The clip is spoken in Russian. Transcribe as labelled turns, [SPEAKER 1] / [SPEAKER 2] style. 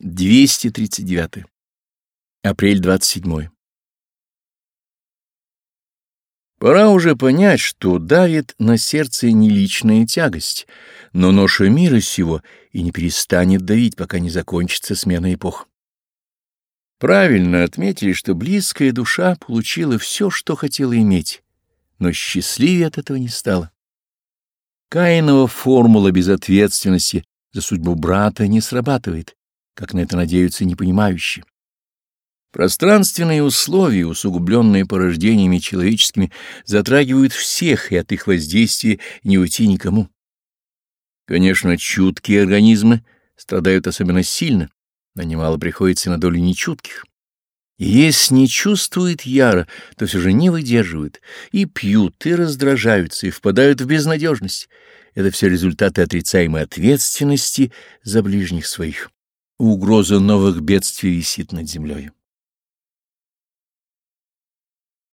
[SPEAKER 1] 239. Апрель 27. Пора уже понять, что давит на сердце не личная тягость, но ноша мира сего и не перестанет давить, пока не закончится смена эпох. Правильно отметили, что близкая душа получила все, что хотела иметь, но счастливее от этого не стала. Каинова формула безответственности за судьбу брата не срабатывает, как на это надеются непонимающие. Пространственные условия, усугубленные порождениями человеческими, затрагивают всех, и от их воздействия не уйти никому. Конечно, чуткие организмы страдают особенно сильно, но немало приходится на долю нечутких. И если не чувствуют яро, то все же не выдерживают, и пьют, и раздражаются, и впадают в безнадежность. Это все результаты отрицаемой ответственности за ближних своих. Угроза новых бедствий висит над землей.